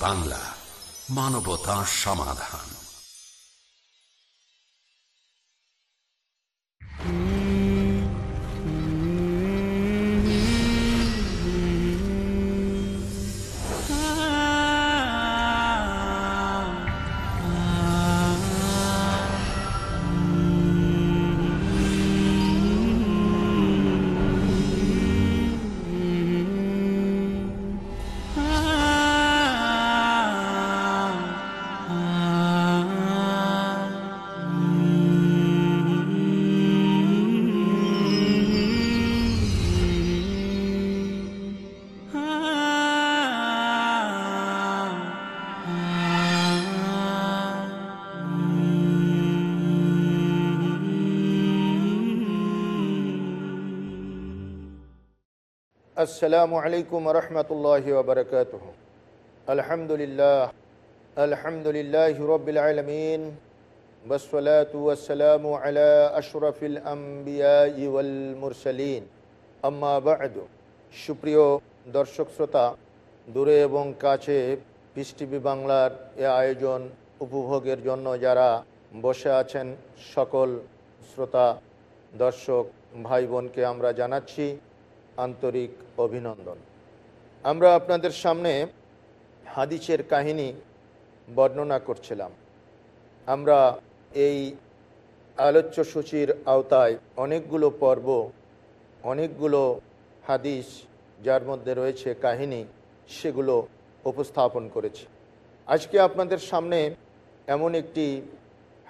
বাংলা মানবতা সমাধান। السلام عليكم ورحمة الله وبركاته الحمد لله الحمد لله رب العالمين والصلاة والسلام على أشرف الأنبياء والمرسلين أما بعد সুপ্রিয় দর্শক শ্রোতা দূরে এবং কাছে পিস টিভি বাংলার এ আয়োজন উপভোগের জন্য যারা বসে আছেন সকল শ্রোতা দর্শক ভাই বোনকে আমরা জানাচ্ছি আন্তরিক অভিনন্দন। আমরা আপনাদের সামনে হাদিসের কাহিনী বর্ণনা করছিলাম। আমরা এই আলোচ্য সূচির আওতায় অনেকগুলো পর্ব, অনেকগুলো হাদিস যার মধ্যে রয়েছে কাহিনী, সেগুলো উপস্থাপন করেছি। আজকে আপনাদের সামনে এমন একটি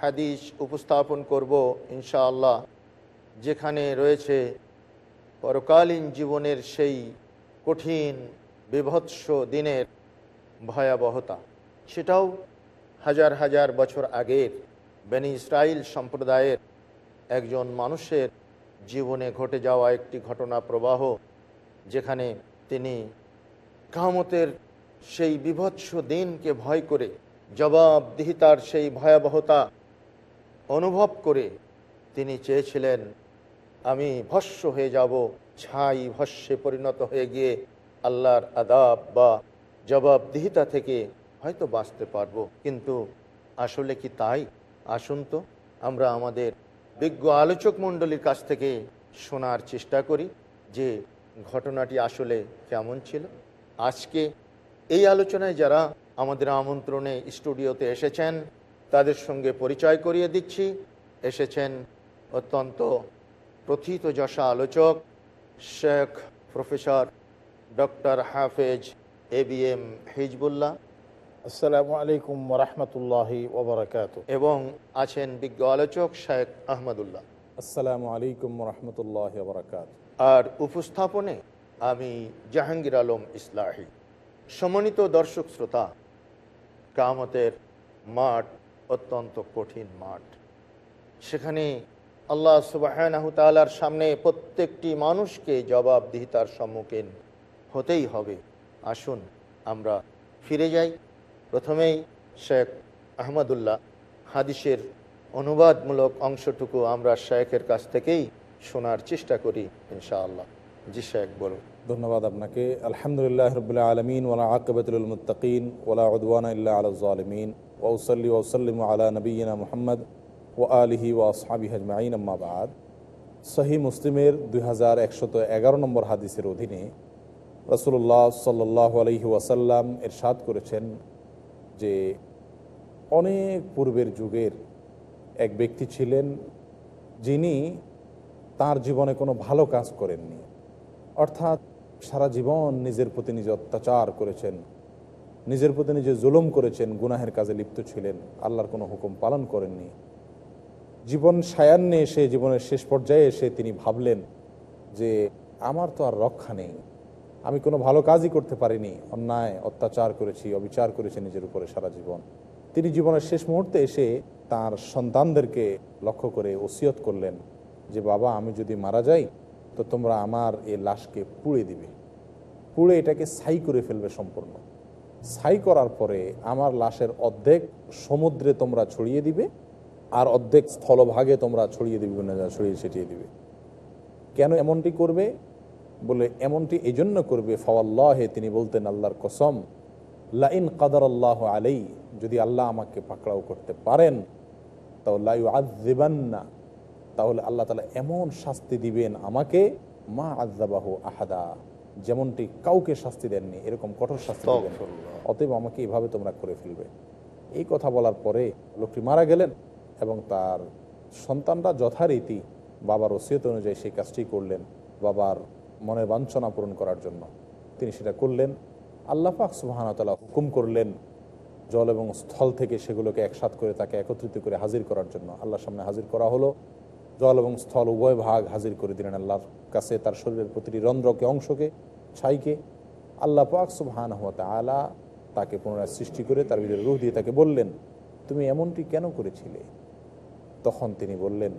হাদিস উপস্থাপন করব ইনশাআল্লাহ, যেখানে রয়েছে পরকালীন জীবনের সেই কঠিন, বিভৎস দিনের ভয়াবহতা, সেটাও হাজার হাজার বছর আগের বেনি ইসরায়েল সম্প্রদায়ের একজন মানুষের জীবনে ঘটে যাওয়া একটি ঘটনা প্রবাহ, যেখানে তিনি কামতের সেই বিভৎস দিনকে ভয় করে, জবাবদিহিতার সেই ভয়াবহতা অনুভব করে তিনি চেয়েছিলেন আমি ভস্য হয়ে যাব, ছাই ভস্যে পরিণত হয়ে গিয়ে আল্লাহর আদাব বা জবাবদিহিতা থেকে হয়তো বাঁচতে পারব। কিন্তু আসলে কি তাই? আসুন তো, আমরা আমাদের বিজ্ঞ আলোচক মণ্ডলীর কাছ থেকে শোনার চেষ্টা করি যে ঘটনাটি আসলে কেমন ছিল। আজকে এই আলোচনায় যারা আমাদের আমন্ত্রণে স্টুডিওতে এসেছেন, তাদের সঙ্গে পরিচয় করিয়ে দিচ্ছি। এসেছেন অত্যন্ত প্রথিত যশা আলোচক Sheikh professor doctor Hafez A B M Hezbollah. আসসালামু আলাইকুম রহমতুল্লাহি ওবরাকাত এবং আছেন বিজ্ঞ আলোচক শেখ আহমদুল্লাহ। আসসালামু আলাইকুম রহমতুল্লাহ ওবরাকাত আর উপস্থাপনে আমি জাহাঙ্গীর আলম ইসলাহি। সমন্বিত দর্শক শ্রোতা কামতের মাঠ অত্যন্ত কঠিন মাঠ। সেখানে আল্লাহ সুবাহর সামনে প্রত্যেকটি মানুষকে জবাবদিহিতার সম্মুখীন হতেই হবে। আসুন আমরা ফিরে যাই। প্রথমেই শেখ আহমদুল্লাহ হাদিসের অনুবাদমূলক অংশটুকু আমরা শেখের কাছ থেকেই শোনার চেষ্টা করি ইনশাআল্লাহ। জি শেখ, বলুন। ধন্যবাদ আপনাকে। আলহামদুলিল্লাহ রবিল্লা আলমিন ওলা আকবতুল মুতাকিন ওলা উদওয়ান ইল্লা আলমিন ওসলি ওসলিম আলা নবীনা মোহাম্মদ ও আলিহি ও আসহাবি হজমাইন আম্মাবাদ সহি মুসলিমের দুই হাজার একশত এগারো নম্বর হাদিসের অধীনে রসুল্লাহ সাল্লাহ আলহি ওয়াসাল্লাম এরশাদ করেছেন যে অনেক পূর্বের যুগের এক ব্যক্তি ছিলেন যিনি তার জীবনে কোনো ভালো কাজ করেননি। অর্থাৎ সারা জীবন নিজের প্রতি নিজে অত্যাচার করেছেন, নিজের প্রতি নিজে জুলুম করেছেন, গুনাহের কাজে লিপ্ত ছিলেন, আল্লাহর কোনো হুকুম পালন করেননি। জীবন সায়ান্নে এসে জীবনের শেষ পর্যায়ে এসে তিনি ভাবলেন যে আমার তো আর রক্ষা নেই। আমি কোনো ভালো কাজই করতে পারিনি। অন্যায়, অত্যাচার করেছি, অবিচার করেছি নিজের উপরে সারা জীবন। তিনি জীবনের শেষ মুহূর্তে এসে তার সন্তানদেরকে লক্ষ্য করে ওসিয়ত করলেন যে, বাবা, আমি যদি মারা যাই, তো তোমরা আমার এই লাশকে পুড়ে দিবে। পুড়ে এটাকে ছাই করে ফেলবে সম্পূর্ণ। ছাই করার পরে আমার লাশের অর্ধেক সমুদ্রে তোমরা ছড়িয়ে দিবে আর অর্ধেক স্থলভাগে তোমরা ছড়িয়ে দিবে বিভিন্ন জায়গায় ছড়িয়ে ছিটিয়ে দিবে। কেন এমনটি করবে? বলে এমনটি এই জন্য করবে ফওয়াল্লাহে তিনি বলতেন আল্লাহর কসম লাইন কাদার আল্লাহ আলাই যদি আল্লাহ আমাকে পাকড়াও করতে পারেন তাও লাই তাহলে না তাহলে আল্লাহ তালা এমন শাস্তি দিবেন আমাকে মা আজাবাহ আহাদা যেমনটি কাউকে শাস্তি দেননি এরকম কঠোর শাস্তি দিবেন। অতএব আমাকে এভাবে তোমরা করে ফেলবে। এই কথা বলার পরে লোকটি মারা গেলেন। এবং তার সন্তানরা যথারীতি বাবার ওসিয়ত অনুযায়ী সেই কাজটি করলেন বাবার মনের বাঞ্ছনা পূরণ করার জন্য। তিনি সেটা করলেন, আল্লাহ পাক সুবাহানতালা হুকুম করলেন জল এবং স্থল থেকে সেগুলোকে একসাথ করে তাকে একত্রিত করে হাজির করার জন্য। আল্লাহর সামনে হাজির করা হলো। জল এবং স্থল উভয় ভাগ হাজির করে দিলেন আল্লাহর কাছে তার শরীরের প্রতিটি রন্ধ্রকে, অংশকে, ছাইকে। আল্লাহ পাক সুবহান আলা তাকে পুনরায় সৃষ্টি করে তার ভিতরে রুহ দিয়ে তাকে বললেন, তুমি এমনটি কেন করেছিলে? তখন তিনি বললেন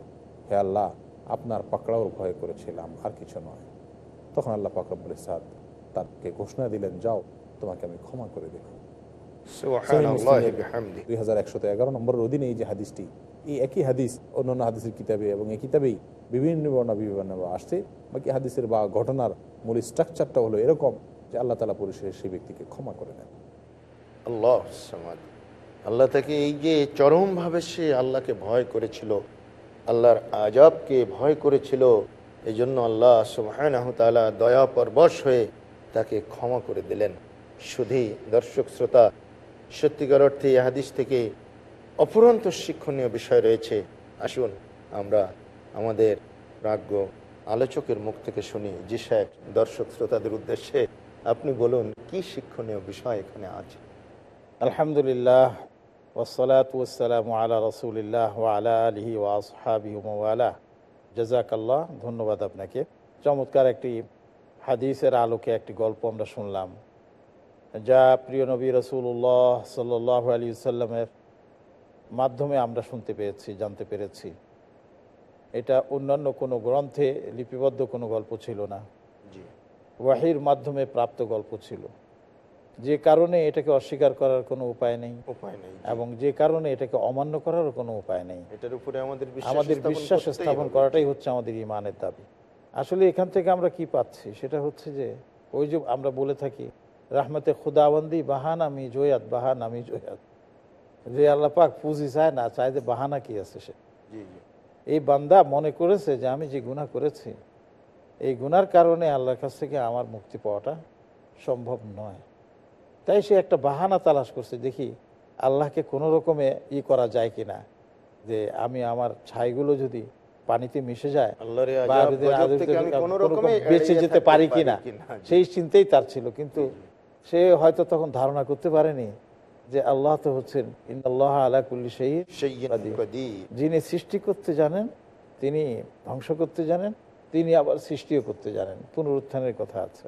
হে আল্লাহ আপনার পাকড়াওর ভয় করেছিলাম আর কিছু নয়। তখন আল্লাহ পাকরবুল সাদ তাকে ঘোষণা দিলেন যাও তোমাকে আমি ক্ষমা করে দিলাম দুই হাজার একশত এগারো নম্বরের অধীনে এই যে হাদিসটি এই একই হাদিস অন্যান্য হাদিসের কিতাবে এবং এই কিতাবেই বিভিন্ন বর্ণা আসছে। বাকি হাদিসের বা ঘটনার মূল স্ট্রাকচারটা হলো এরকম যে আল্লাহ তালা পরিশেষে সেই ব্যক্তিকে ক্ষমা করে নেন আল্লাহ। আল্লাহ তাকে এই যে চরমভাবে সে আল্লাহকে ভয় করেছিল, আল্লাহর আজাবকে ভয় করেছিল এই জন্য আল্লাহ সুবাহ দয়া পরবশ হয়ে তাকে ক্ষমা করে দিলেন। শুধুই দর্শক শ্রোতা, সত্যিকার অর্থে এই হাদিস থেকে অফুরন্ত শিক্ষণীয় বিষয় রয়েছে। আসুন আমরা আমাদের প্রাজ্ঞ আলোচকের মুখ থেকে শুনি। জি সাহেব, দর্শক শ্রোতাদের উদ্দেশ্যে আপনি বলুন, কি শিক্ষণীয় বিষয় এখানে আছে? আলহামদুলিল্লাহ ওসলাত ওসালাম আলা রসুলিল্লাহ আলা আলহি ওয়াসহাবি ওয়ালা জাজাকাল্লাহ ধন্যবাদ আপনাকে। চমৎকার একটি হাদিসের আলোকে একটি গল্প আমরা শুনলাম যা প্রিয় নবী রসুল্লাহ সাল্লাহ আলী সাল্লামের মাধ্যমে আমরা শুনতে পেয়েছি জানতে পেরেছি। এটা অন্যান্য কোনো গ্রন্থে লিপিবদ্ধ কোনো গল্প ছিল না। জি। ওয়াহির মাধ্যমে প্রাপ্ত গল্প ছিল। যে কারণে এটাকে অস্বীকার করার কোনো উপায় নেই। উপায় নেই এবং যে কারণে এটাকে অমান্য করারও কোনো উপায় নেই। এটার উপরে আমাদের বিশ্বাস আমাদের স্থাপন বিশ্বাস স্থাপন করাটাই হচ্ছে আমাদের ইমানের দাবি। আসলে এখান থেকে আমরা কি পাচ্ছি? সেটা হচ্ছে যে ওই যে আমরা বলে থাকি রাহমতে খুদাবন্দি বাহান আমি জয়াত বাহান আমি জয়াত। যে আল্লাহ পাক পুঁজি চায় না চায় যে বাহানা কি আছে সে। জি জি। এই বান্দা মনে করেছে যে আমি যে গুনাহ করেছি এই গুনার কারণে আল্লাহর কাছ থেকে আমার মুক্তি পাওয়াটা সম্ভব নয়। তাই সে একটা বাহানা তালাশ করছে দেখি আল্লাহকে কোনো রকমে ই করা যায় কিনা? যে আমি আমার ছাইগুলো যদি পানিতে মিশে যায় বেঁচে যেতে পারি কিনা? সেই চিন্তাই তার ছিল কিন্তু সে হয়তো তখন ধারণা করতে পারেনি যে আল্লাহ তো হচ্ছেন ইন্দাল্লাহ আলা কুল্লি সেই যিনি সৃষ্টি করতে জানেন তিনি ধ্বংস করতে জানেন তিনি আবার সৃষ্টিও করতে জানেন। পুনরুত্থানের কথা আছে।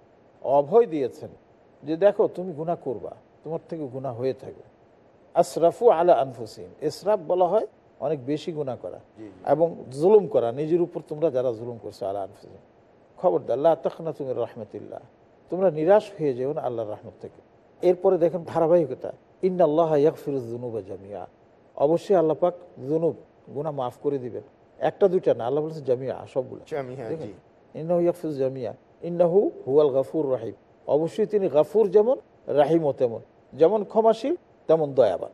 অভয় দিয়েছেন যে দেখো তুমি গুনাহ করবা তোমার থেকে গুনাহ হয়ে থাকবে। আশরাফু আলা আনফুসিম ইসরাফ বলা হয় অনেক বেশি গুনাহ করা এবং জুলুম করা। নিজের উপর তোমরা যারা জুলুম করছ আলা আনফুসিম খবরদার আল্লাহ তখনা তুমি রহমতুল্লাহ। তোমরা নিরাশ হয়ে যেও না আল্লাহর রহমত থেকে। এরপরে দেখেন ধারাবাহিকতা। ইন আল্লাহ ইয়াকফিরুজুনুবা জামিয়া অবশ্যই আল্লাহ পাক জুনুব গুনাহ মাফ করে দিবেন। একটা দুইটা না আল্লাহ বলেছে জামিয়া সবগুলো? জি। ইয়াকফিরুজ জামিয়া ইন্নাহু হুয়াল গাফুর রাহিম। অবশ্যই তিনি গাফুর যেমন রাহিমও তেমন। যেমন ক্ষমাশীল তেমন দয়াবান।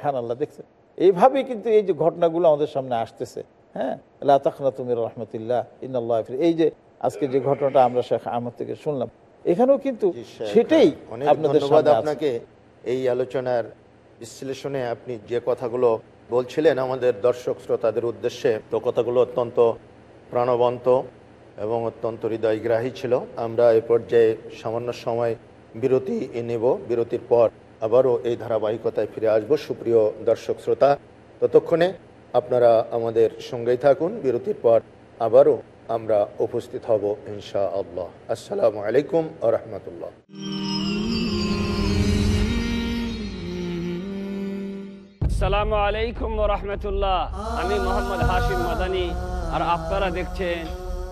হ্যাঁ আল্লাহ দেখছেন? এইভাবেই কিন্তু এই যে ঘটনাগুলো আমাদের সামনে আসতেছে হ্যাঁ? আল্লাহ তখনা তুমি রহমতুল্লাহ ইন্নআল্লাহ এই যে আজকে যে ঘটনাটা আমরা শেখ আহমদ থেকে শুনলাম এখানেও কিন্তু সেটাই আপনাদের ধন্যবাদ আপনাকে। এই আলোচনার বিশ্লেষণে আপনি যে কথাগুলো বলছিলেন আমাদের দর্শক শ্রোতাদের উদ্দেশ্যে তো কথাগুলো অত্যন্ত প্রাণবন্ত। এবং অত্যন্ত হৃদয়গ্রাহী ছিল। আমরা এ পর্যায়ে সামান্য সময় বিরতি নেব। বিরতির পর আবারও এই ধারাবাহিকতায় ফিরে আসব। সুপ্রিয় দর্শক শ্রোতা, ততক্ষণে আপনারা আমাদের সঙ্গেই থাকুন। বিরতির পর আবারও আমরা উপস্থিত হব ইনশা আল্লাহ আসসালামু আলাইকুম আ রহমতুল্লাহ। আসসালামু আলাইকুম রহমতুল্লাহ। আমি মোহাম্মদ হাশিম মাদানি। আর আপনারা দেখছেন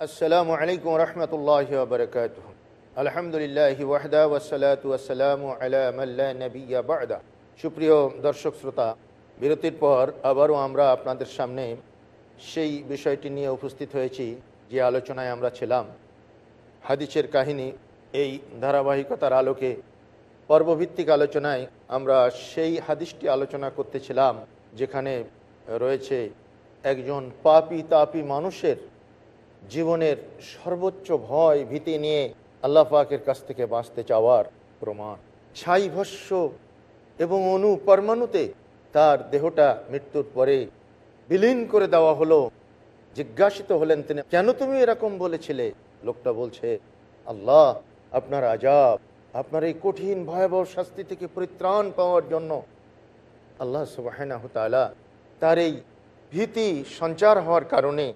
আসসালামু আলাইকুম রহমতুল্লাহ বরকাত আলহামদুলিল্লাহ ওয়াহদা ওয়াসালাত ওয়াসালাম আলা মাল্লা নবিয়া বাদা সুপ্রিয় দর্শক শ্রোতা বিরতির পর আবারও আমরা আপনাদের সামনে সেই বিষয়টি নিয়ে উপস্থিত হয়েছি, যে আলোচনায় আমরা ছিলাম। হাদিসের কাহিনী এই ধারাবাহিকতার আলোকে পর্বভিত্তিক আলোচনায় আমরা সেই হাদিসটি আলোচনা করতেছিলাম যেখানে রয়েছে একজন পাপি তাপি মানুষের জীবনের সর্বোচ্চ ভয়, ভীতি নিয়ে আল্লাহ পাকের কাছ থেকে বাঁচতে চাওয়ার প্রমাণ। ছাই ভস্য এবং অনু পরমাণুতে তার দেহটা মৃত্যুর পরে বিলীন করে দেওয়া হলো। জিজ্ঞাসিত হলেন তিনি, কেন তুমি এরকম বলেছিলে? লোকটা বলছে, আল্লাহ, আপনার আজাব, আপনার এই কঠিন, ভয়াবহ শাস্তি থেকে পরিত্রাণ পাওয়ার জন্য আল্লাহ সুবাহ তার এই ভীতি সঞ্চার হওয়ার কারণে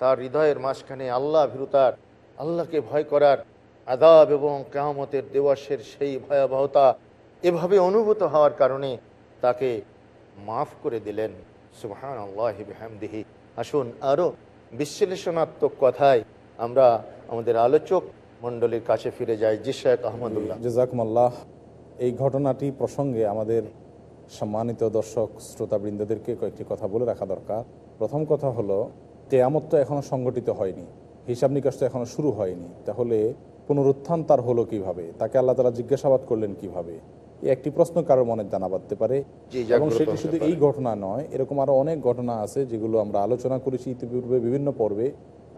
তার হৃদয়ের মাঝখানে আল্লাহ ভীরুতার, আল্লাহকে ভয় করার আদাব এবং কেয়ামতের দেওয়াসের সেই ভয়াবহতা এভাবে অনুভূত হওয়ার কারণে তাকে মাফ করে দিলেন। সুহান আল্লাহ বিহামদিহি। আসুন আরও বিশ্লেষণাত্মক কথায় আমরা আমাদের আলোচক মণ্ডলীর কাছে ফিরে যাই, জি শেখ আহমদুল্লাহ। জেজাকুমাল্লাহ। এই ঘটনাটি প্রসঙ্গে আমাদের সম্মানিত দর্শক, শ্রোতাবৃন্দদেরকে কয়েকটি কথা বলে রাখা দরকার। প্রথম কথা হলো কেয়ামত তো এখনও সংগঠিত হয়নি হিসাব নিকাশ তো এখনও শুরু হয়নি। তাহলে পুনরুত্থান তার হলো কীভাবে? তাকে আল্লাহ তালা জিজ্ঞাসাবাদ করলেন কীভাবে? এই একটি প্রশ্ন কারোর মনে জানা বাঁধতে পারে। এবং সেটি শুধু এই ঘটনা নয় এরকম আরও অনেক ঘটনা আছে যেগুলো আমরা আলোচনা করেছি ইতিপূর্বে বিভিন্ন পর্বে।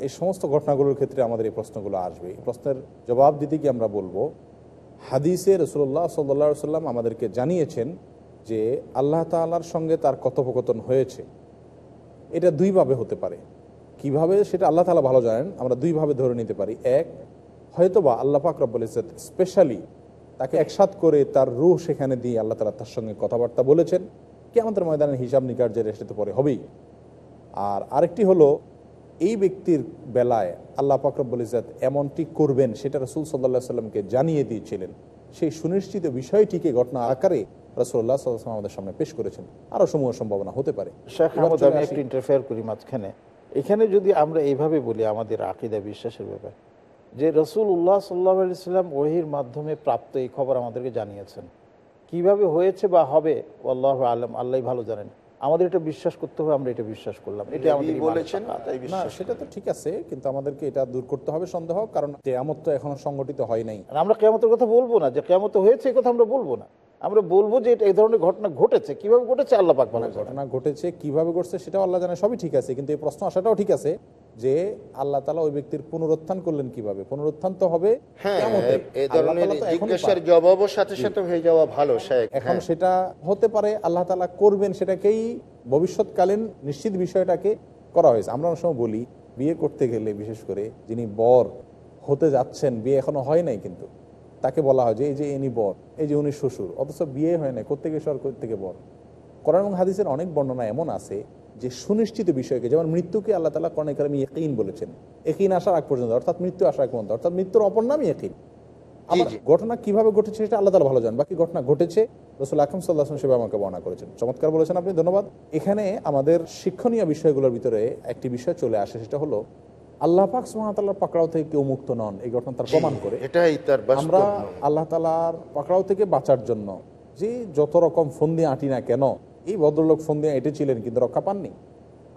এই সমস্ত ঘটনাগুলোর ক্ষেত্রে আমাদের এই প্রশ্নগুলো আসবে। এই প্রশ্নের জবাব দিতে গিয়ে আমরা বলব হাদিসে রসুল্লাহ সাল্লা সাল্লাম আমাদেরকে জানিয়েছেন যে আল্লাহ তাআলার সঙ্গে তার কথোপকথন হয়েছে। এটা দুইভাবে হতে পারে। কীভাবে সেটা আল্লাহ তালা ভালো জানেন আমরা দুইভাবে ধরে নিতে পারি। এক হয়তোবা আল্লাহ পাক রব্বুল ইজ্জত স্পেশালি তাকে একসাথ করে তার রুহ সেখানে দিয়ে আল্লাহ তালা তার সঙ্গে কথাবার্তা বলেছেন। কি আমাদের ময়দানের হিসাব নিকার যে সেটা তো পরে হবেই। আর আরেকটি হলো এই ব্যক্তির বেলায় আল্লাহ পাকরব্বুল ইজাত এমনটি করবেন সেটা রসুল সাল্লাহ সাল্লামকে জানিয়ে দিয়েছিলেন। সেই সুনিশ্চিত বিষয়টিকে ঘটনা আকারে রসুল্লাহ সাল্লাম আমাদের সামনে পেশ করেছেন। আরও সমূহ সম্ভাবনা হতে পারে। একটু ইন্টারফেয়ার করি মাঝখানে। এখানে যদি আমরা এইভাবে বলি আমাদের আকিদা বিশ্বাসের ব্যাপার যে রসুল উল্লাহ সাল্লাহ সাল্লাম ওহির মাধ্যমে প্রাপ্ত এই খবর আমাদেরকে জানিয়েছেন। কীভাবে হয়েছে বা হবে আল্লাহ আলম আল্লাহ ভালো জানেন। আমাদের এটা বিশ্বাস করতে হবে আমরা এটা বিশ্বাস করলাম। এটা আমাদের বলেছেন তাই না সেটা তো ঠিক আছে কিন্তু আমাদেরকে এটা দূর করতে হবে সন্দেহ কারণ কেয়ামত তো এখনও সংগঠিত হয় নাই। আর আমরা কেমতের কথা বলব না যে কেমত হয়েছে এই কথা আমরা বলব না। আমরা বলব যে এটা এই ধরনের ঘটনা ঘটেছে। কীভাবে ঘটেছে? আল্লাহ পাক জানেন। ঘটনা ঘটেছে কীভাবে ঘটছে সেটাও আল্লাহ জানে সবই ঠিক আছে কিন্তু এই প্রশ্ন আসাটাও ঠিক আছে যে আল্লাহ তালা ওই ব্যক্তির পুনরুত্থান করলেন কীভাবে? পুনরুত্থান তো হবে হ্যাঁ হয়ে এখন হ্যাঁ। সেটা হতে পারে আল্লাহ তালা করবেন সেটাকেই ভবিষ্যৎকালীন নিশ্চিত বিষয়টাকে করা হয়েছে। আমরা অনেক সময় বলি বিয়ে করতে গেলে বিশেষ করে যিনি বর হতে যাচ্ছেন বিয়ে এখনও হয় নাই কিন্তু। তাকে বলা হয় যে এই যে ইনি বর এই যে উনি শ্বশুর অথচ বিয়ে হয় নাই কোথেকে সর থেকে বর? কোরআন এবং হাদিসের অনেক বর্ণনা এমন আছে যে সুনিশ্চিত বিষয়কে যেমন মৃত্যুকে আল্লাহ তালা কোরআন কালামে ইকিন বলেছেন। একিন আসার আগ পর্যন্ত অর্থাৎ মৃত্যু আসার আগ পর্যন্ত অর্থাৎ মৃত্যুর অপর নামই একিন আবার ঘটনা কীভাবে ঘটেছে সেটা আল্লাহ তালা ভালো জান বাকি ঘটনা ঘটেছে রসুল আকরম সাল্লাহ সেবা আমাকে বর্ণনা করেছেন। চমৎকার বলেছেন আপনি ধন্যবাদ। এখানে আমাদের শিক্ষণীয় বিষয়গুলোর ভিতরে একটি বিষয় চলে আসে সেটা হলো আল্লাহ পাক সুহামতাল্লাহর পাকড়াও থেকে কেউ মুক্ত নন। এই ঘটনা তার প্রমাণ করে। এটাই তার আমরা আল্লাহ তালার পাকড়াও থেকে বাঁচার জন্য যে যত রকম ফন্দি আঁটি না কেন এই ভদ্রলোক ফন্দি এঁটেছিলেন কিন্তু রক্ষা পাননি।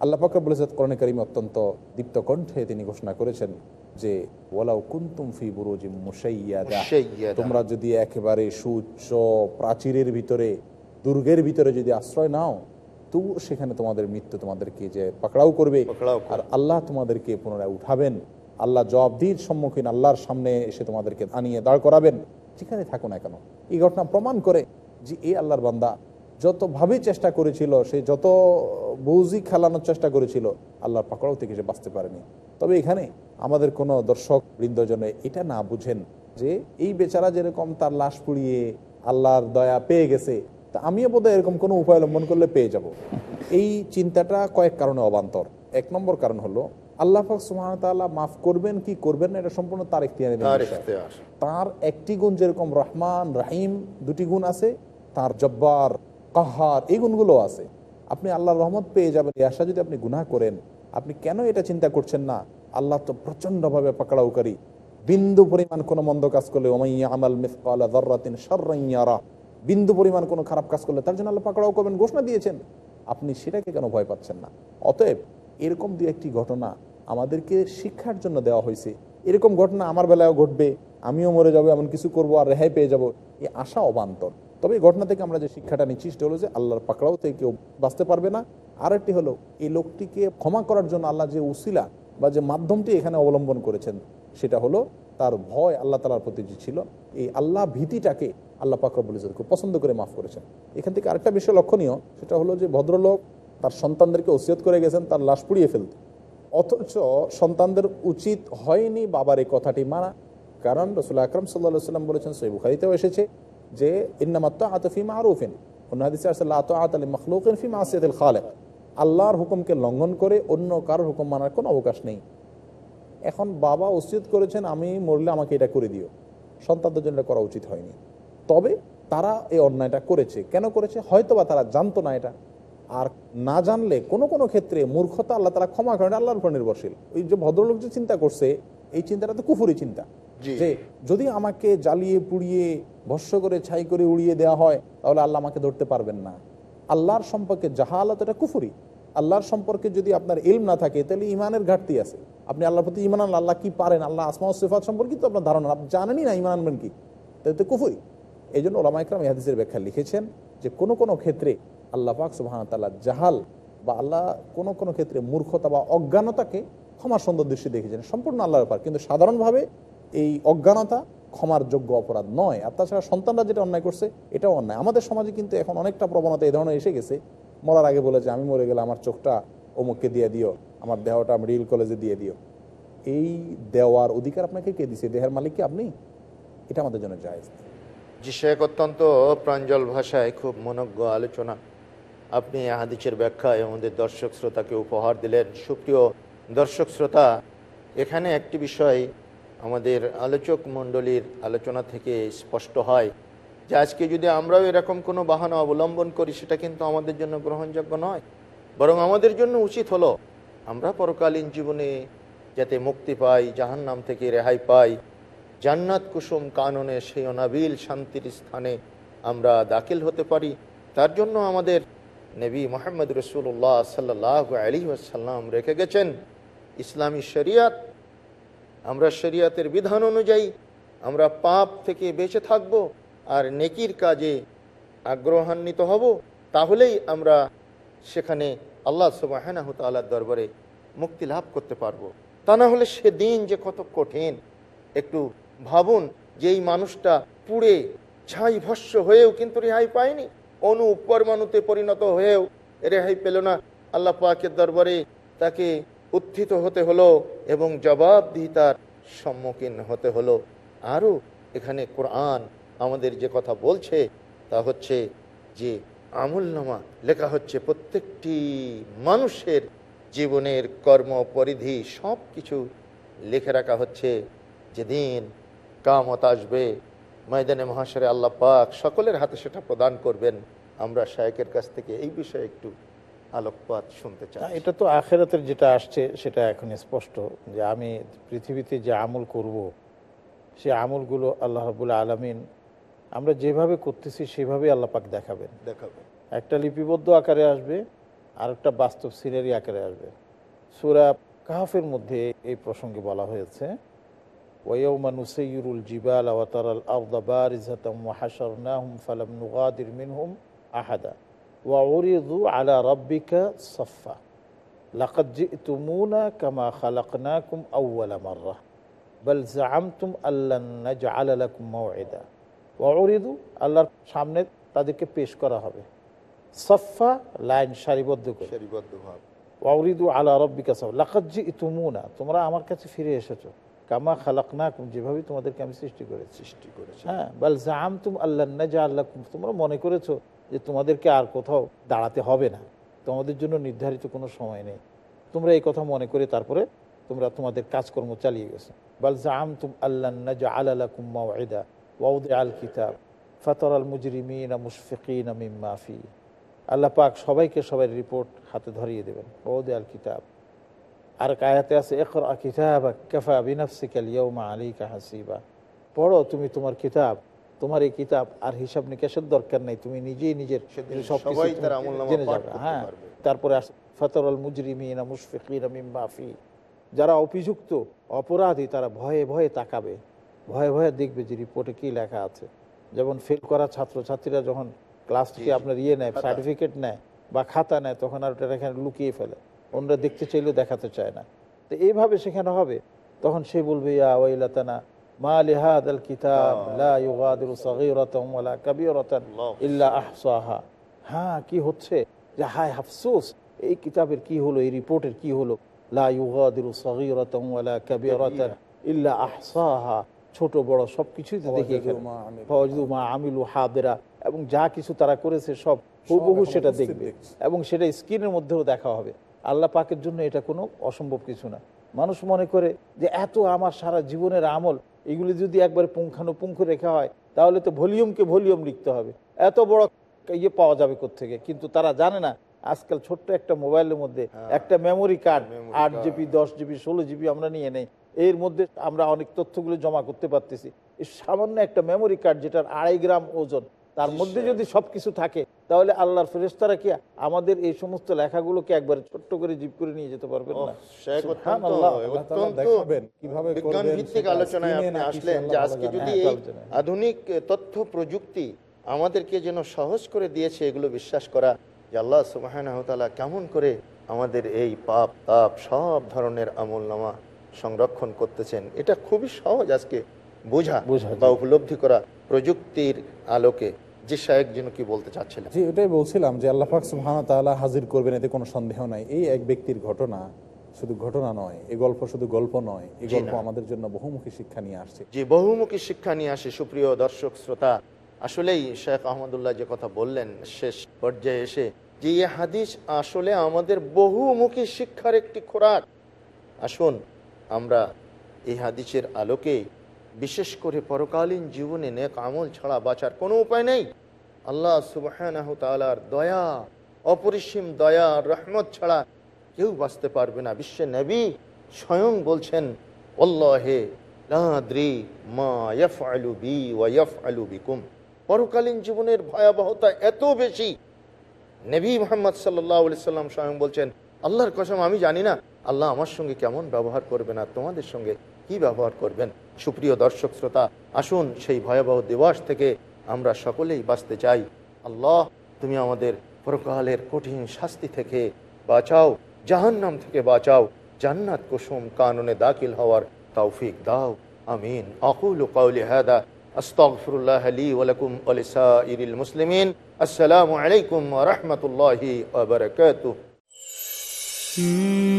আল্লাহ পাকা বলেছে করণে করিম অত্যন্ত দীপ্ত কণ্ঠে তিনি ঘোষণা করেছেন যে ওয়ালাউ কুন্তুম ফি বুরুজি মুশাইয়াদা। তোমরা যদি একেবারে সুউচ্চ প্রাচীরের ভিতরে দুর্গের ভিতরে যদি আশ্রয় নাও তবু সেখানে তোমাদের মৃত্যু তোমাদেরকে যে পাকড়াও করবে। আর আল্লাহ তোমাদেরকে পুনরায় উঠাবেন। আল্লাহ জবাবদির সম্মুখীন আল্লাহর সামনে এসে তোমাদেরকে আনিয়ে দাঁড় করাবেন। যেখানে থাকো না কেন। এই ঘটনা প্রমাণ করে যে এই আল্লাহর বান্দা যতভাবে চেষ্টা করেছিল সে যত বৌজি খেলানোর চেষ্টা করেছিল আল্লাহর পাকড়াও থেকে সে বাঁচতে পারেনি। তবে এখানে আমাদের কোনো দর্শক বৃন্দজনে এটা না বুঝেন যে এই বেচারা যেরকম তার লাশ পুড়িয়ে আল্লাহর দয়া পেয়ে গেছে তা আমিও বোধহয় এরকম কোনো উপায় অবলম্বন করলে পেয়ে যাব। এই চিন্তাটা কয়েক কারণে অবান্তর। এক নম্বর কারণ হলো আল্লাহ ওয়া তাআলা মাফ করবেন কি করবেন না এটা সম্পূর্ণ তার ইখতিয়ারে। তার একটি গুণ যেরকম রহমান রাহিম দুটি গুণ আছে তার জব্বার কাহার এই গুণগুলো আছে। আপনি আল্লাহর রহমত পেয়ে যাবেন এই আশা যদি আপনি গুনাহ করেন আপনি কেন এটা চিন্তা করছেন না? আল্লাহ তো প্রচন্ডভাবে পাকড়াউকারী। বিন্দু পরিমাণ কোনো মন্দ কাজ করলে ওমাইয়া আমাল মিসকালা দর্রাতিন সার্রাইয়ারা বিন্দু পরিমাণ কোনো খারাপ কাজ করলে তার জন্য আল্লাহ পাকড়াও করবেন ঘোষণা দিয়েছেন। আপনি সেটাকে কেন ভয় পাচ্ছেন না? অতএব এরকম দু একটি ঘটনা আমাদেরকে শিক্ষার জন্য দেওয়া হয়েছে। এরকম ঘটনা আমার বেলায়ও ঘটবে, আমিও মরে যাব, এমন কিছু করব আর রেহাই পেয়ে যাব, এ আশা অবান্তর। তবে এই ঘটনা থেকে আমরা যে শিক্ষাটা নিচ্ছি সেটা হলো যে আল্লাহর পাকড়াও থেকে কেউ বাঁচতে পারবে না। আর একটি হলো এই লোকটিকে ক্ষমা করার জন্য আল্লাহ যে উসিলা বা যে মাধ্যমটি এখানে অবলম্বন করেছেন, সেটা হলো তার ভয় আল্লাহ তালার প্রতি যে ছিল, এই আল্লাহ ভীতিটাকে আল্লাহ পাকরবুল ইজত খুব পছন্দ করে মাফ করেছেন। এখান থেকে আরেকটা বিষয় লক্ষণীয়, সেটা হলো যে ভদ্রলোক তার সন্তানদেরকে ওসিয়ত করে গেছেন, তার লাশ পুড়িয়ে ফেলতে। অথচ সন্তানদের উচিত হয়নি বাবার এই কথাটি মানা, কারণ রসুল আকরম সাল্লা সাল্লাম বলেছেন সই বুখারিতেও এসেছে যে ইন্নামাত্ত আতফি মারুফিন। অন্য হাদিসে আসলে আত আত আলী মখলুকিন ফি মাসিয়াতিল খালেক। আল্লাহর হুকুমকে লঙ্ঘন করে অন্য কারোর হুকুম মানার কোনো অবকাশ নেই। এখন বাবা উচিত করেছেন আমি মরলে আমাকে এটা করে দিও। সন্তানদের জন্য করা উচিত হয়নি। তবে তারা এই অন্যায়টা করেছে। কেন করেছে? হয়তো বা তারা জানতো না এটা। আর না জানলে কোনো কোনো ক্ষেত্রে মূর্খতা আল্লাহ তারা ক্ষমা করেন আল্লাহর উপর নির্ভরশীল। ওই যে ভদ্রলোক যে চিন্তা করছে এই চিন্তাটা তো কুফুরি চিন্তা। যে যদি আমাকে জ্বালিয়ে পুড়িয়ে ভস্য করে ছাই করে উড়িয়ে দেওয়া হয় তাহলে আল্লাহ আমাকে ধরতে পারবেন না। আল্লাহর সম্পর্কে জাহালত এটা কুফুরি। আল্লাহর সম্পর্কে যদি আপনার ইলম না থাকে তাহলে ইমানের ঘাটতি আছে। আপনি আল্লাহর প্রতি ইমান আনলে আল্লাহ কি পারেন? আল্লাহ আসমা সিফাত সম্পর্কে তো আপনার ধারণা। আপনি জানেনই না ইমান আনবেন কি? তাই তো কুফুরি। এই জন্য ওলামা ইকরাম ইহাদিসের ব্যাখ্যা লিখেছেন যে কোনো কোনো ক্ষেত্রে আল্লাহ পাক সুবাহ তাল্লাহ জাহাল বা আল্লাহ কোনো কোনো ক্ষেত্রে মূর্খতা বা অজ্ঞানতাকে ক্ষমার সুন্দর দৃষ্টি দেখেছেন সম্পূর্ণ আল্লাহর ব্যাপার। কিন্তু সাধারণভাবে এই অজ্ঞানতা ক্ষমার যোগ্য অপরাধ নয়। আর তাছাড়া সন্তানরা যেটা অন্যায় করছে, এটাও অন্যায়। আমাদের সমাজে কিন্তু এখন অনেকটা প্রবণতা এই ধরনের এসে গেছে। মরার আগে বলে যে, আমি মরে গেলে আমার চোখটা অমুককে দিয়ে দিও। আমার দেহটা আমি রিল কলেজে দিয়ে দিও। এই দেওয়ার অধিকার আপনাকে কে দিছে? দেহের মালিক কি আপনি? এটা আমাদের জন্য জায়েজ। জি, শেখ অত্যন্ত প্রাঞ্জল ভাষায় খুব মনজ্ঞ আলোচনা। আপনি হাদিসের ব্যাখ্যায় আমাদের দর্শক শ্রোতাকে উপহার দিলেন। সুপ্রিয় দর্শক শ্রোতা, এখানে একটি বিষয় আমাদের আলোচক মণ্ডলীর আলোচনা থেকে স্পষ্ট হয় যে আজকে যদি আমরাও এরকম কোনো বাহানা অবলম্বন করি, সেটা কিন্তু আমাদের জন্য গ্রহণযোগ্য নয়, বরং আমাদের জন্য উচিত হলো আমরা পরকালীন জীবনে যাতে মুক্তি পাই, জাহান্নাম থেকে রেহাই পাই, জান্নাত কুসুম কাননে সেই অনাবিল শান্তির স্থানে আমরা দাখিল হতে পারি, তার জন্য আমাদের নবী মোহাম্মদ রসুল্লাহ সাল্লাহ আলী আসাল্লাম রেখে গেছেন, ইসলামী শরিয়াত। আমরা শরিয়াতের বিধান অনুযায়ী আমরা পাপ থেকে বেঁচে থাকব আর নেকির কাজে আগ্রহান্বিত হব, তাহলেই আমরা সেখানে আল্লাহ সুবাহানাহ তাল্লার দরবারে মুক্তি লাভ করতে পারব। তা না হলে সেদিন যে কত কঠিন। একটু ভাবুন যে এই মানুষটা পুড়ে ছাই ভস্য হয়েও কিন্তু রেহাই পায়নি। অনু পরমাণুতে পরিণত হয়েও রেহাই পেল না। আল্লাহ পাকের দরবারে তাকে উত্থিত হতে হলো এবং জবাবদিহিতার সম্মুখীন হতে হলো। আরও এখানে কোরআন আমাদের যে কথা বলছে তা হচ্ছে যে আমুলনামা লেখা হচ্ছে, প্রত্যেকটি মানুষের জীবনের কর্ম, পরিধি সব কিছু লিখে রাখা হচ্ছে। যেদিন কামত আসবে, ময়দানে মহাশরে আল্লাহ পাক সকলের হাতে সেটা প্রদান করবেন। আমরা শায়কের কাছ থেকে এই বিষয়ে একটু আলোকপাত শুনতে চাই। এটা তো আখেরাতের যেটা আসছে, সেটা এখন স্পষ্ট যে আমি পৃথিবীতে যে আমল করব, সে আমলগুলো আল্লাহ রাবুল আলমিন আমরা যেভাবে করতেছি সেভাবে আল্লাহ পাক দেখাবেন। দেখাবে একটা লিপিবদ্ধ আকারে আসবে আর একটা বাস্তব সিনারি আকারে আসবে। সুরা কাহাফের মধ্যে এই প্রসঙ্গে বলা হয়েছে ওয়ৌমা নুসৈরুল জিবাল ওয়াতারাল আরদা বারিজাতাম ওয়া হাশারনাহুম ফালাম নুগাদির মিনহুম আহাদা ওয়া উরিদু আলা রাব্বিকা সাফফা। লাকাদ জিতুমুনা কামা খালাকনাকুম আউওয়ালা মাররা। বল জাআমতুম আল্লান নাজআলা লাকুম মাওইদা উরিদু আল্লাহর সামনে তাদেরকে পেশ করা হবে। সফা লাইন সারিবদ্ধ করে। সারিবদ্ধ ভাব। ওয়াউরিদু আলা রব্বিকা সাহ লাকাজ্জি ইতুমুনা তোমরা আমার কাছে ফিরে এসেছ। কামা খালাক না যেভাবে তোমাদেরকে আমি সৃষ্টি করেছি। সৃষ্টি করেছে। হ্যাঁ বাল জাম তুম আল্লাহ না যা আল্লাহ তোমরা মনে করেছ যে তোমাদেরকে আর কোথাও দাঁড়াতে হবে না। তোমাদের জন্য নির্ধারিত কোনো সময় নেই। তোমরা এই কথা মনে করে তারপরে তোমরা তোমাদের কাজকর্ম চালিয়ে গেছো। বাল জাম তুম আল্লাহ না যা আল্লাহ কুম্মা ওয়াইদা ওয়াউদ আল কিতাব। ফাতর আল মুজরিমিন মুশফিকিন মিম্মা ফি। আল্লাহ পাক সবাইকে সবাই রিপোর্ট হাতে ধরিয়ে দেবেন। ওয়াউদ আল কিতাব। আর এক আয়াতে আছে একর কিতাব কাফা বিনাফসিকাল ইয়ৌমা আলীকা হাসিবা। পড়ো তুমি তোমার কিতাব তোমার এই কিতাব আর হিসাব নিকাশের দরকার নেই। তুমি নিজেই নিজের জেনে যাবে। হ্যাঁ। তারপরে ফতরল মুজরিমিনা মুশফিকিনা মিম্মা ফি। যারা অভিযুক্ত অপরাধী তারা ভয়ে ভয়ে তাকাবে। ভয়ে ভয়ে দেখবে যে রিপোর্টে কি লেখা আছে। যেমন ফেল করা ছাত্রছাত্রীরা যখন ক্লাস থেকে আপনার ইয়ে নেয় সার্টিফিকেট নেয় বা খাতা নেয় তখন আর ওটা এখানে লুকিয়ে ফেলে। অন্যরা দেখতে চাইলেও দেখাতে চায় না। তো এইভাবে সেখানে হবে। তখন সে বলবে ইয়া ওয়াইলাতানা মা লিহাদ আল কিতাব লা ইউগাদিরু সাগীরাতাম ওয়ালা কাবীরাতান ইল্লা আহসাহা। হ্যাঁ কি হচ্ছে? যে হায় আফসোস! এই কিতাবের কি হলো? এই রিপোর্টের কি হলো? লা ইউগাদিরু সাগীরাতাম ওয়ালা কাবীরাতান ইল্লা আহসাহা। ছোট বড় সবকিছুই তো দেখি মা আমিলু। ফাওয়াজদু মা আমিলু হাদিরা এবং যা কিছু তারা করেছে সব হুবহু সেটা দেখবে। এবং সেটা স্ক্রিনের মধ্যেও দেখা হবে। আল্লাহ পাকের জন্য এটা কোনো অসম্ভব কিছু না। মানুষ মনে করে যে এত আমার সারা জীবনের আমল এগুলি যদি একবারে পুঙ্খানুপুঙ্খ রেখা হয় তাহলে তো ভলিউমকে ভলিউম লিখতে হবে। এত বড় ইয়ে পাওয়া যাবে থেকে কিন্তু তারা জানে না আজকাল ছোট্ট একটা মোবাইলের মধ্যে একটা মেমোরি কার্ড আট জিবি দশ জিবি ষোলো জিবি আমরা নিয়ে নেই। এর মধ্যে আমরা অনেক তথ্যগুলো জমা করতে পারতেছি। এই সামান্য একটা মেমোরি কার্ড যেটার আড়াই গ্রাম ওজন তার মধ্যে যদি সবকিছু থাকে তাহলে আল্লাহর ফেরেস্তারা কি আমাদের এই সমস্ত লেখাগুলোকে একবারে ছোট্ট করে জিপ করে নিয়ে যেতে পারবেন না? বিজ্ঞান ভিত্তিক আলোচনায় আপনি আসলেন যে আজকে যদি এই আধুনিক তথ্য প্রযুক্তি আমাদেরকে যেন সহজ করে দিয়েছে এগুলো বিশ্বাস করা যে আল্লাহ সুবাহানহতালা কেমন করে আমাদের এই পাপ তাপ সব ধরনের আমল নামা সংরক্ষণ করতেছেন। এটা খুবই সহজ আজকে বোঝা বা উপলব্ধি করা প্রযুক্তির আলোকে। যে যেন কি বলতে চাচ্ছিলেন? জি ওটাই বলছিলাম যে আল্লাহ পাক তাআলা হাজির করবেন এতে কোনো সন্দেহ নাই। এই এক ব্যক্তির ঘটনা শুধু ঘটনা নয় এই গল্প শুধু গল্প নয় এই গল্প আমাদের জন্য বহুমুখী শিক্ষা নিয়ে আসছে। যে বহুমুখী শিক্ষা নিয়ে আসে সুপ্রিয় দর্শক শ্রোতা। আসলেই শেখ আহমদুল্লাহ যে কথা বললেন শেষ পর্যায়ে এসে যে হাদিস আসলে আমাদের বহুমুখী শিক্ষার একটি খোরাক। আসুন আমরা এই হাদিসের আলোকে বিশেষ করে পরকালীন জীবনে নেক আমল ছাড়া বাঁচার কোনো উপায় নেই। আল্লাহ সুবাহ দয়া, অপরিসীম দয়া, রহমত ছাড়া কেউ বাঁচতে পারবে না। বিশ্বে নবী স্বয়ং বলছেন বি বিকুম। পরকালীন জীবনের ভয়াবহতা এত বেশি। নবী মোহাম্মদ সাল্লাম স্বয়ং বলছেন আল্লাহর কসম, আমি জানি না আল্লাহ আমার সঙ্গে কেমন ব্যবহার করবেন আর তোমাদের সঙ্গে কি ব্যবহার করবেন। সুপ্রিয় দর্শক শ্রোতা, আসুন সেই ভয়াবহ দিবস থেকে আমরা সকলেই বাঁচতে চাই। আল্লাহ, তুমি আমাদের পরকালের কঠিন শাস্তি থেকে বাঁচাও, জাহান্নাম থেকে বাঁচাও, জান্নাত কুসুম কাননে দাখিল হওয়ার তৌফিক দাও। আমিন। আকুল কাউলি হাদা, আস্তাগফিরুল্লাহ লি ওয়া লাকুম ওয়া লিসাইরিল মুসলিমিন। আসসালামু আলাইকুম রাহমাতুল্লাহি ওয়া Mm.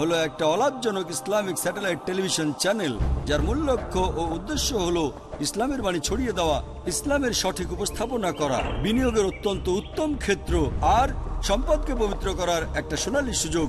হলো একটা অলাভজনক ইসলামিক স্যাটেলাইট টেলিভিশন চ্যানেল, যার মূল লক্ষ্য ও উদ্দেশ্য হলো ইসলামের বাণী ছড়িয়ে দেওয়া, ইসলামের সঠিক উপস্থাপনা করা, বিনিয়োগের অত্যন্ত উত্তম ক্ষেত্র আর সম্পদকে পবিত্র করার একটা সোনালী সুযোগ।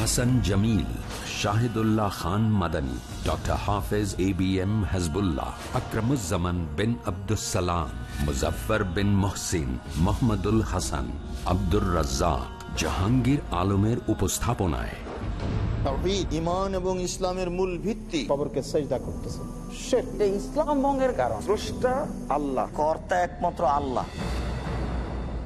Hasan Jamil Shahidullah Khan Madani doctor Hafez A B M Hazbullah Akramuzzaman bin Abdussalam Muzaffar bin Mohsin Mohammadul Hasan Abdur Razzaq Jahangir আলমের উপস্থাপনায়। ইমান এবং ইসলামের মূল ভিত্তি। খবরকে সেজদা করতেছে। ইসলাম ভঙ্গের কারণ। আল্লাহ। কর্তা একমাত্র আল্লাহ।